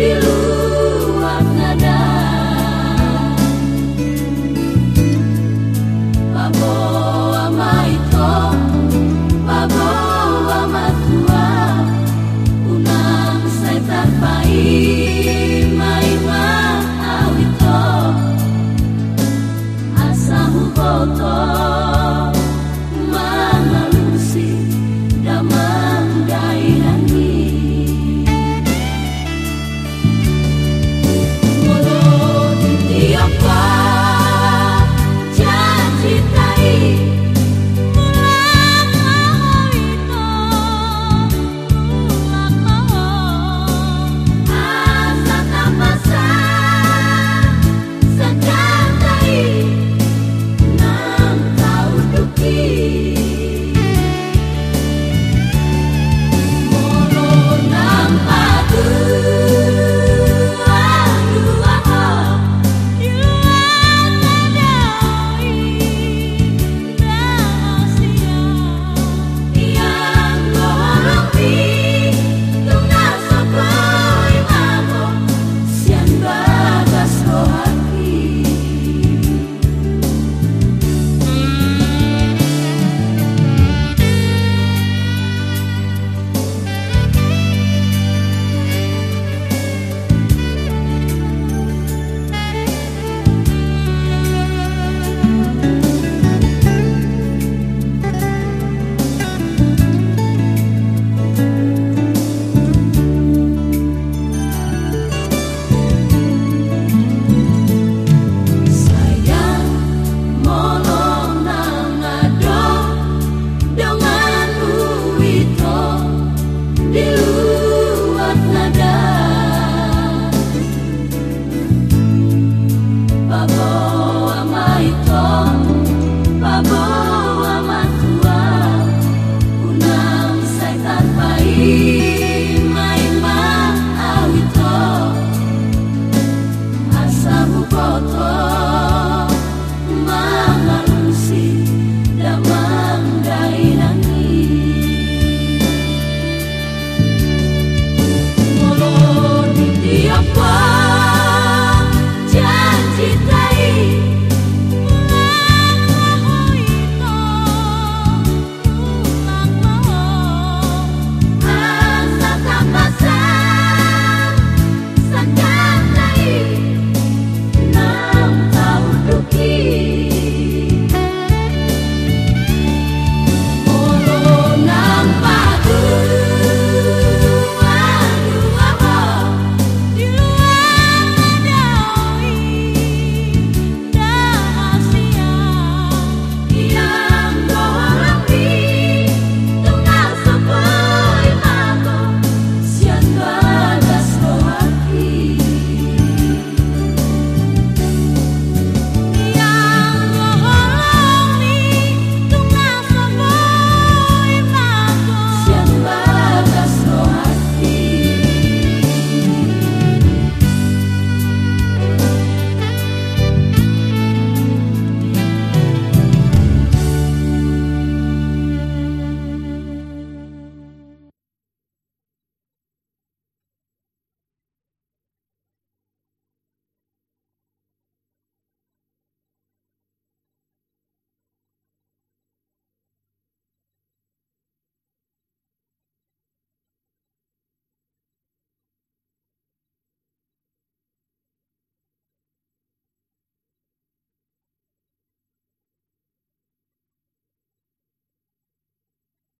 You